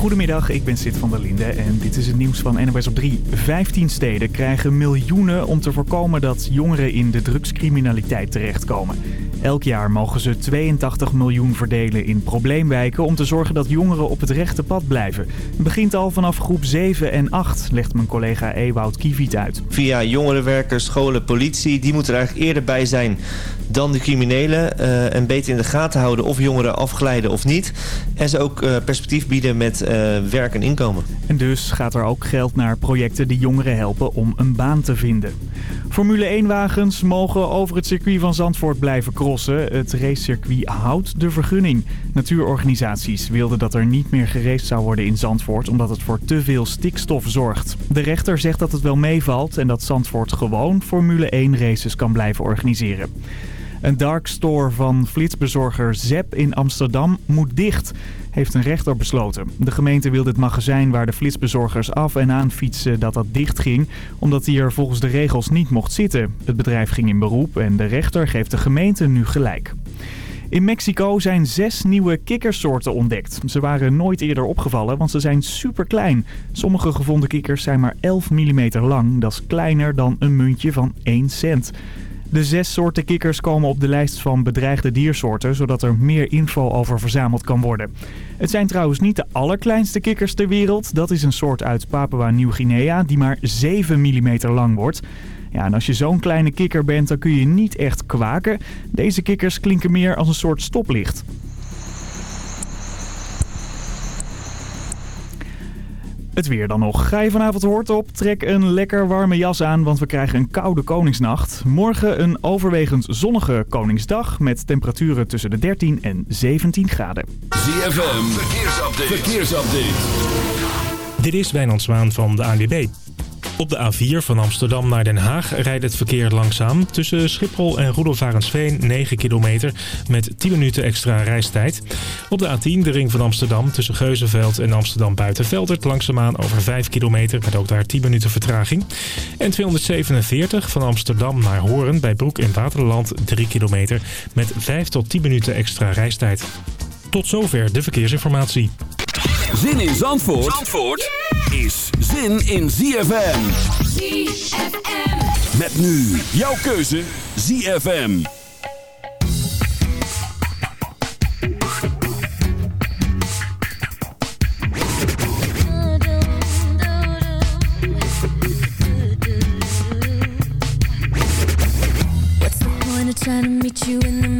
Goedemiddag, ik ben Sid van der Linde en dit is het nieuws van NOS op 3. 15 steden krijgen miljoenen om te voorkomen dat jongeren in de drugscriminaliteit terechtkomen. Elk jaar mogen ze 82 miljoen verdelen in probleemwijken om te zorgen dat jongeren op het rechte pad blijven. Het begint al vanaf groep 7 en 8, legt mijn collega Ewout Kieviet uit. Via jongerenwerkers, scholen, politie, die moeten er eigenlijk eerder bij zijn dan de criminelen. Uh, en beter in de gaten houden of jongeren afglijden of niet. En ze ook uh, perspectief bieden met uh, werk en inkomen. En dus gaat er ook geld naar projecten die jongeren helpen om een baan te vinden. Formule 1-wagens mogen over het circuit van Zandvoort blijven Het racecircuit houdt de vergunning. Natuurorganisaties wilden dat er niet meer geraced zou worden in Zandvoort... omdat het voor te veel stikstof zorgt. De rechter zegt dat het wel meevalt en dat Zandvoort gewoon Formule 1-races kan blijven organiseren. Een dark store van flitsbezorger Zep in Amsterdam moet dicht, heeft een rechter besloten. De gemeente wil dit magazijn waar de flitsbezorgers af en aan fietsen dat dat dicht ging, omdat hij er volgens de regels niet mocht zitten. Het bedrijf ging in beroep en de rechter geeft de gemeente nu gelijk. In Mexico zijn zes nieuwe kikkersoorten ontdekt. Ze waren nooit eerder opgevallen, want ze zijn super klein. Sommige gevonden kikkers zijn maar 11 mm lang. Dat is kleiner dan een muntje van 1 cent. De zes soorten kikkers komen op de lijst van bedreigde diersoorten, zodat er meer info over verzameld kan worden. Het zijn trouwens niet de allerkleinste kikkers ter wereld. Dat is een soort uit Papua Nieuw-Guinea die maar 7 mm lang wordt. Ja, en als je zo'n kleine kikker bent, dan kun je niet echt kwaken. Deze kikkers klinken meer als een soort stoplicht. Het weer dan nog. Ga je vanavond hoort op, trek een lekker warme jas aan, want we krijgen een koude Koningsnacht. Morgen een overwegend zonnige Koningsdag met temperaturen tussen de 13 en 17 graden. ZFM, verkeersupdate. verkeersupdate. Dit is Wijnand Zwaan van de ANWB. Op de A4 van Amsterdam naar Den Haag rijdt het verkeer langzaam. Tussen Schiphol en Roedelvarensveen 9 kilometer met 10 minuten extra reistijd. Op de A10 de ring van Amsterdam tussen Geuzenveld en Amsterdam Buitenveldert langzaamaan over 5 kilometer met ook daar 10 minuten vertraging. En 247 van Amsterdam naar Horen bij Broek in Waterland 3 kilometer met 5 tot 10 minuten extra reistijd. Tot zover de verkeersinformatie. Zin in Zandvoort? Zandvoort? is zin in ZFM. ZFM. Met nu jouw keuze ZFM. What's the point of trying to meet you in the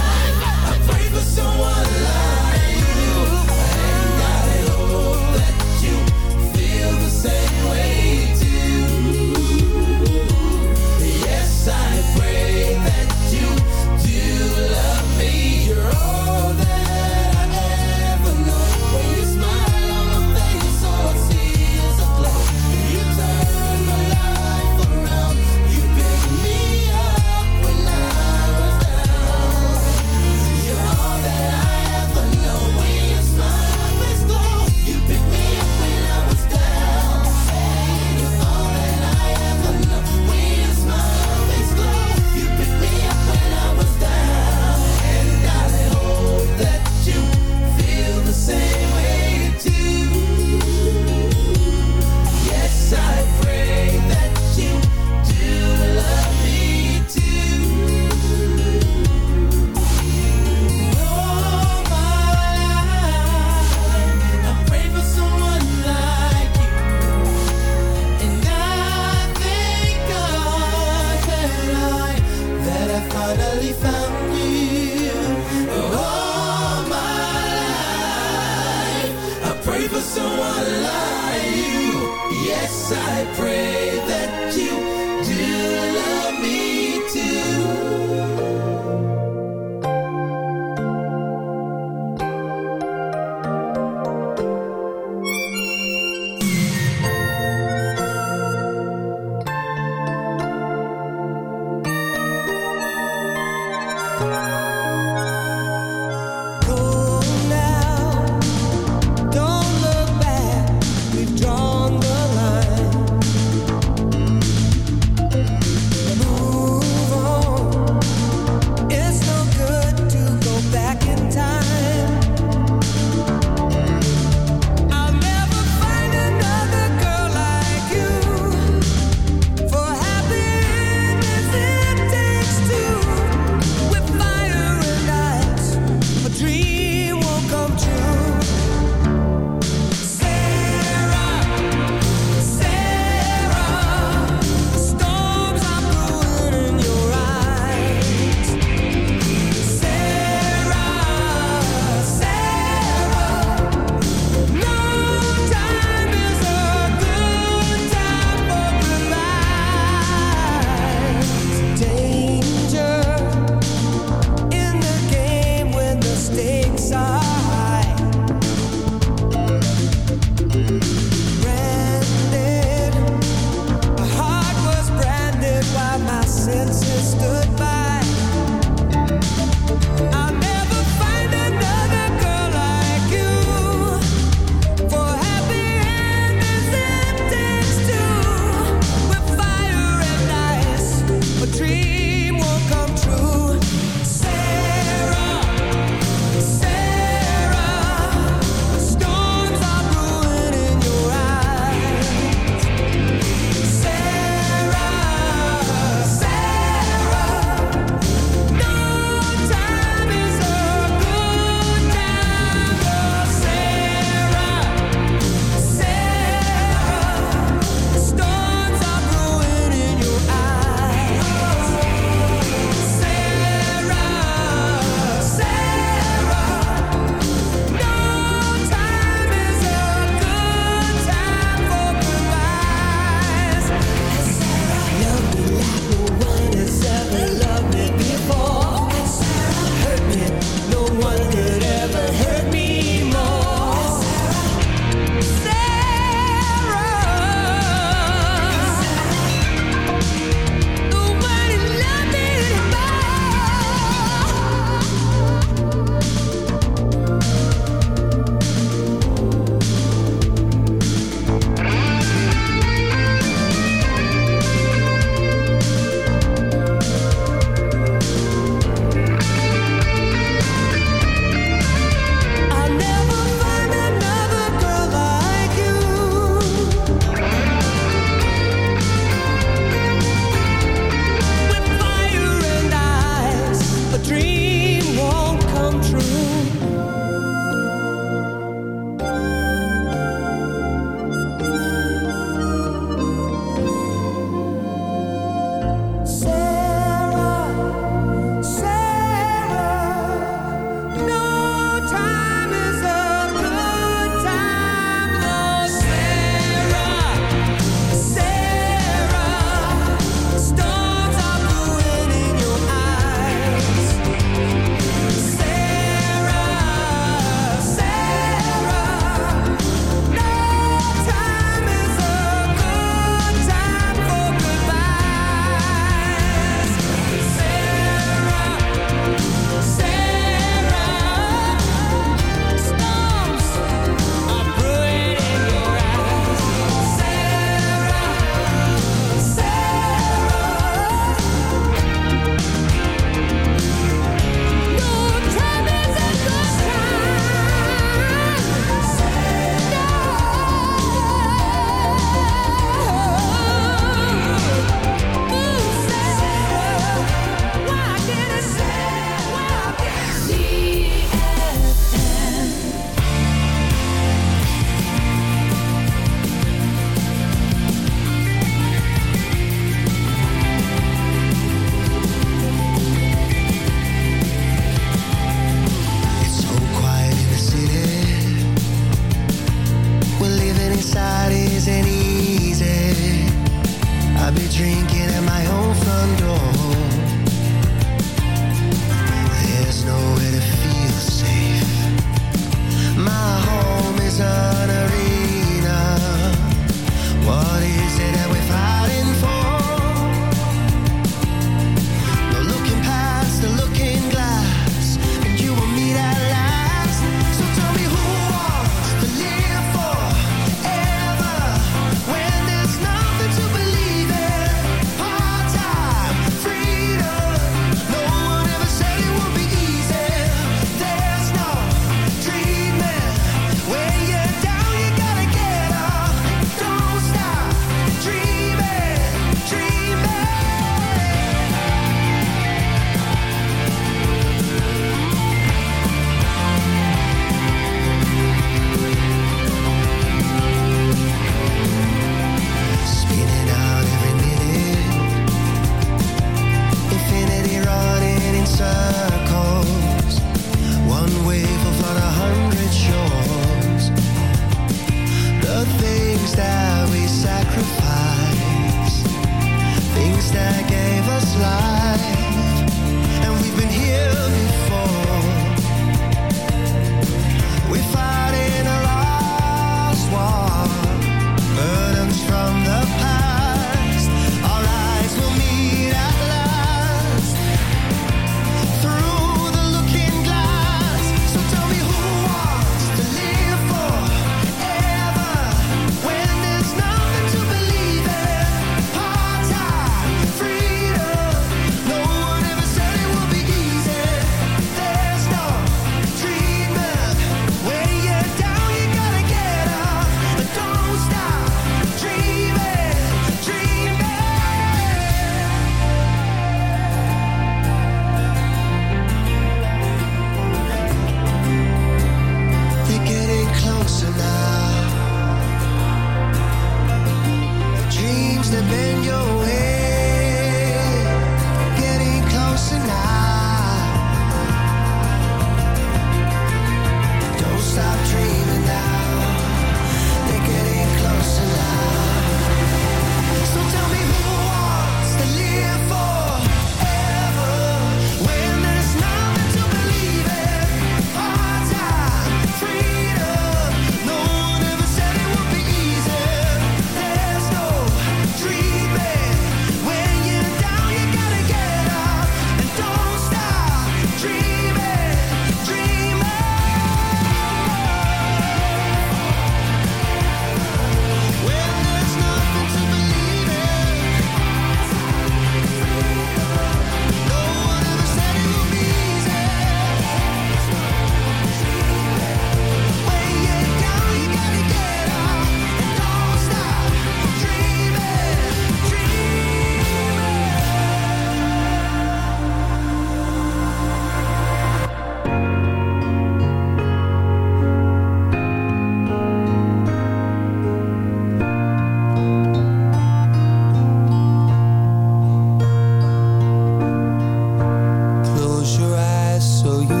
so you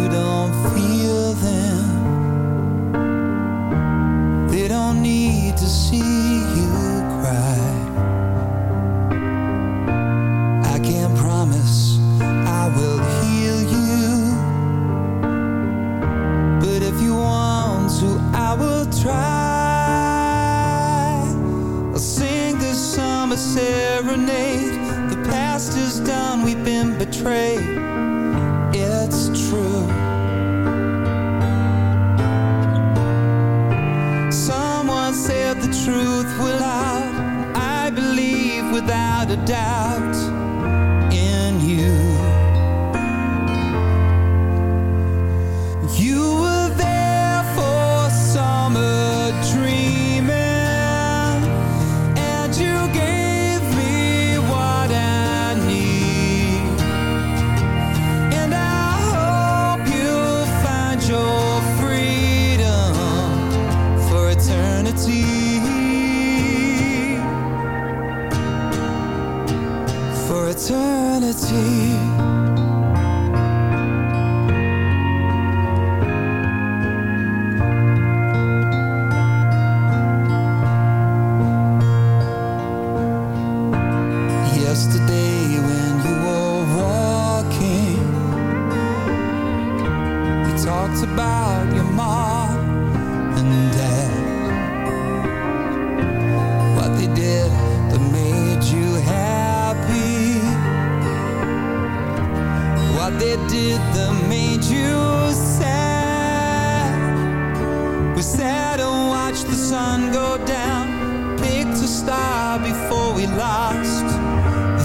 star before we lost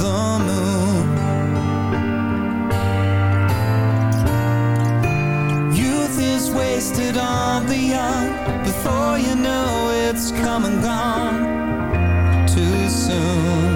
the moon. Youth is wasted on the young. Before you know it's come and gone too soon.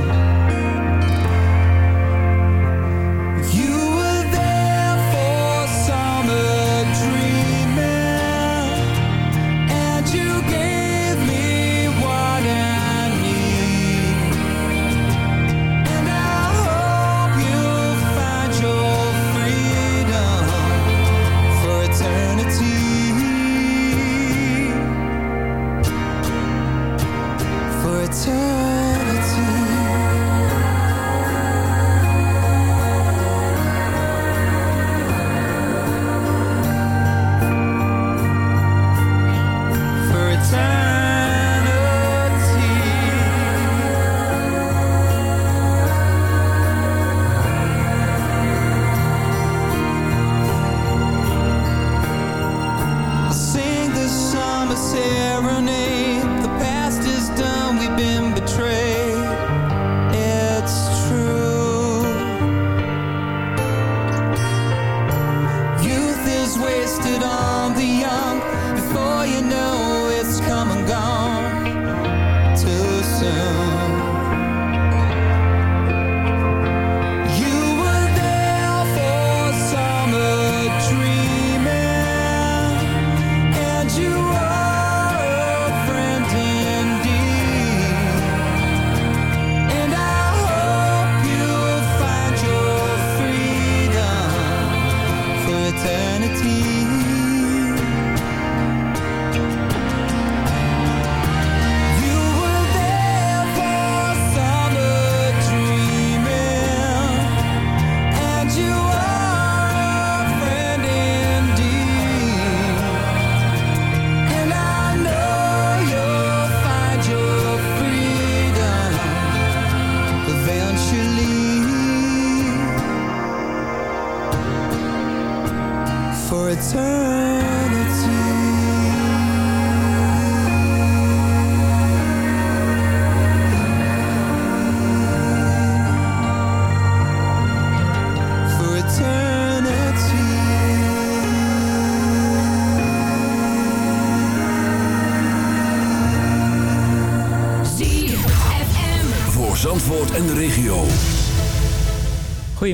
Eternity.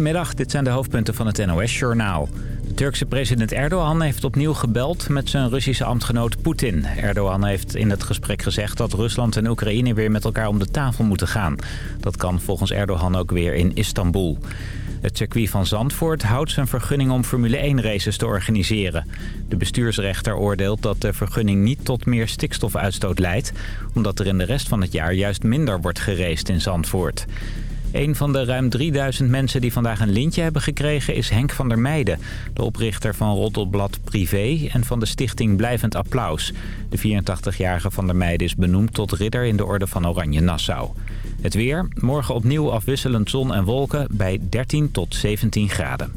Goedemiddag, dit zijn de hoofdpunten van het NOS-journaal. De Turkse president Erdogan heeft opnieuw gebeld met zijn Russische ambtgenoot Poetin. Erdogan heeft in het gesprek gezegd dat Rusland en Oekraïne weer met elkaar om de tafel moeten gaan. Dat kan volgens Erdogan ook weer in Istanbul. Het circuit van Zandvoort houdt zijn vergunning om Formule 1-races te organiseren. De bestuursrechter oordeelt dat de vergunning niet tot meer stikstofuitstoot leidt... omdat er in de rest van het jaar juist minder wordt geraced in Zandvoort. Een van de ruim 3000 mensen die vandaag een lintje hebben gekregen is Henk van der Meijden. De oprichter van Roddelblad Privé en van de stichting Blijvend Applaus. De 84-jarige van der Meijden is benoemd tot ridder in de orde van Oranje Nassau. Het weer, morgen opnieuw afwisselend zon en wolken bij 13 tot 17 graden.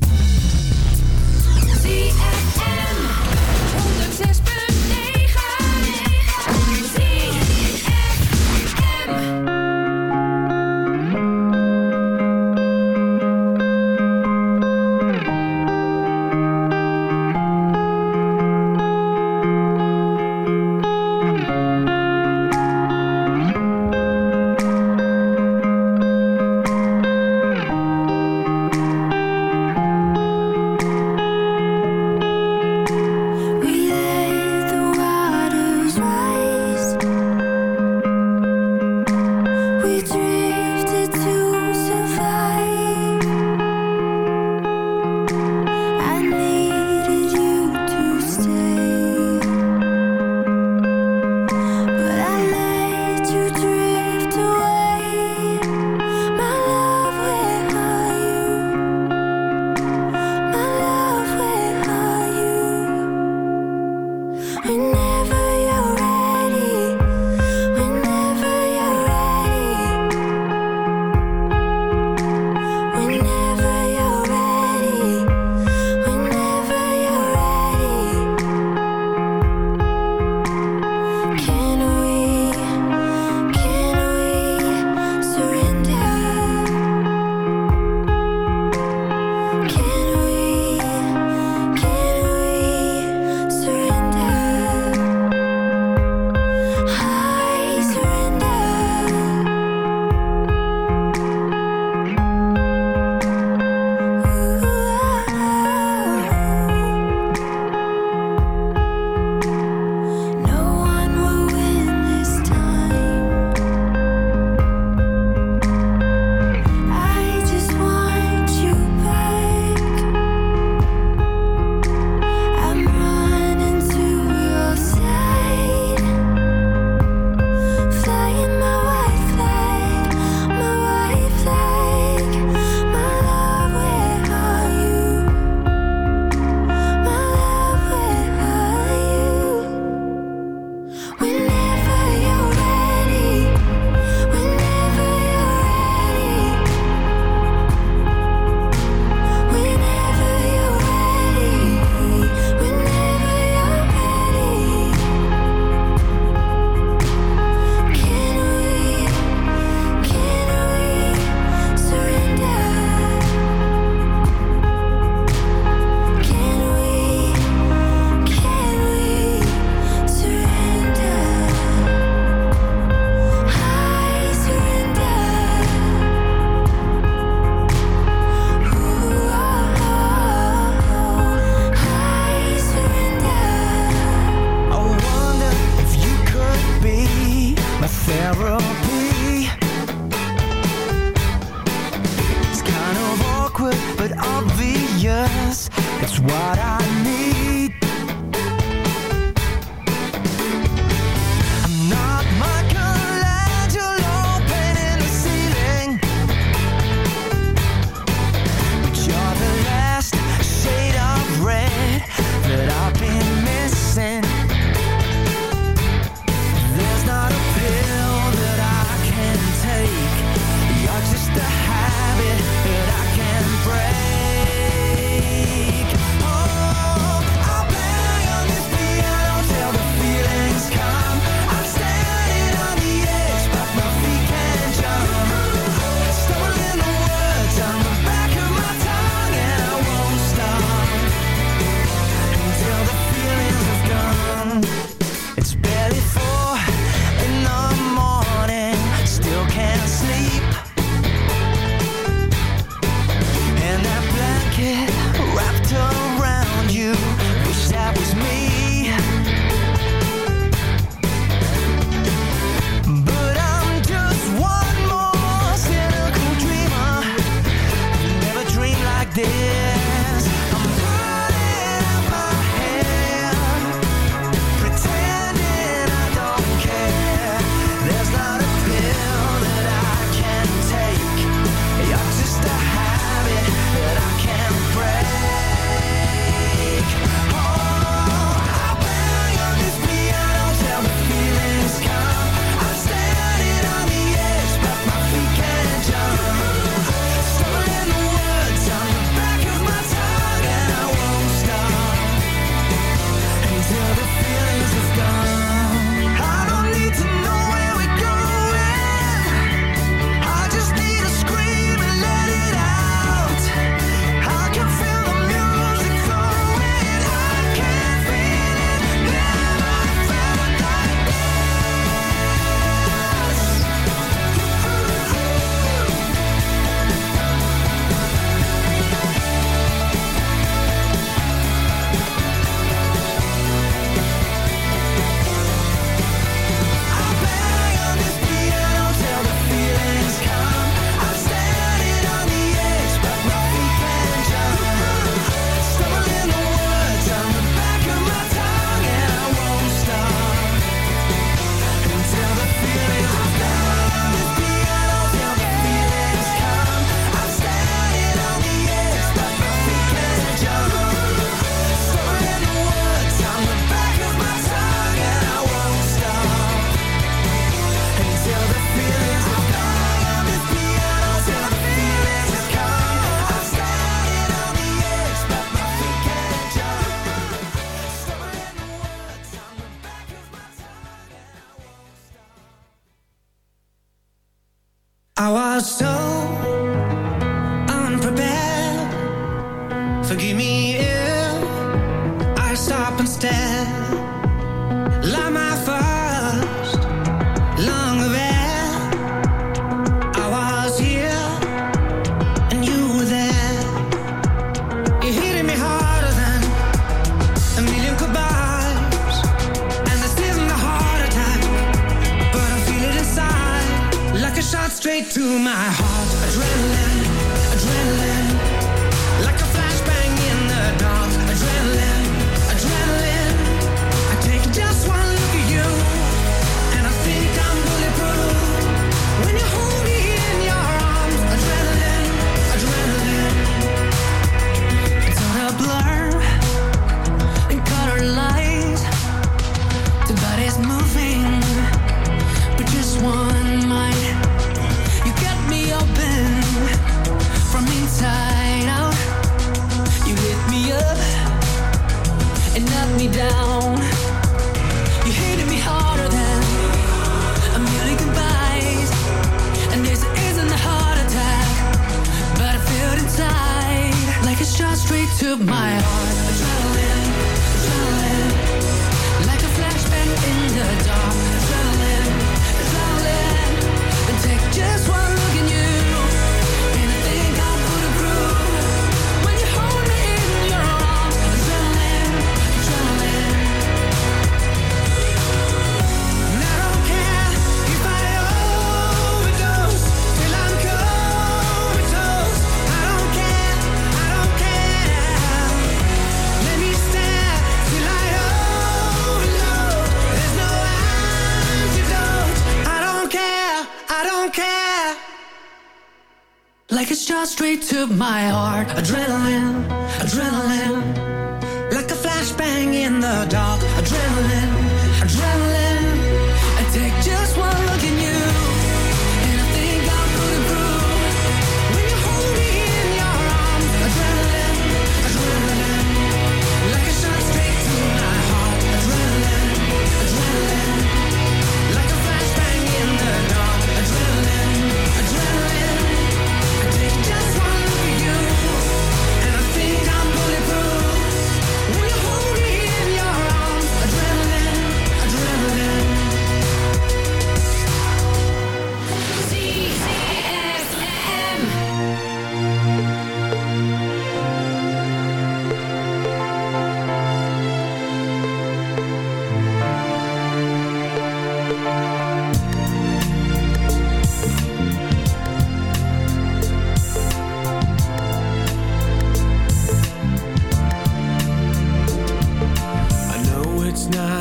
Of my heart.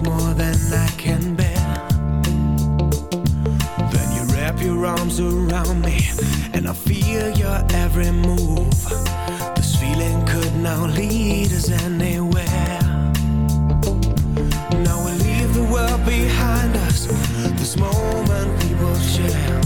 more than I can bear. Then you wrap your arms around me, and I feel your every move. This feeling could now lead us anywhere. Now we leave the world behind us. This moment we will share.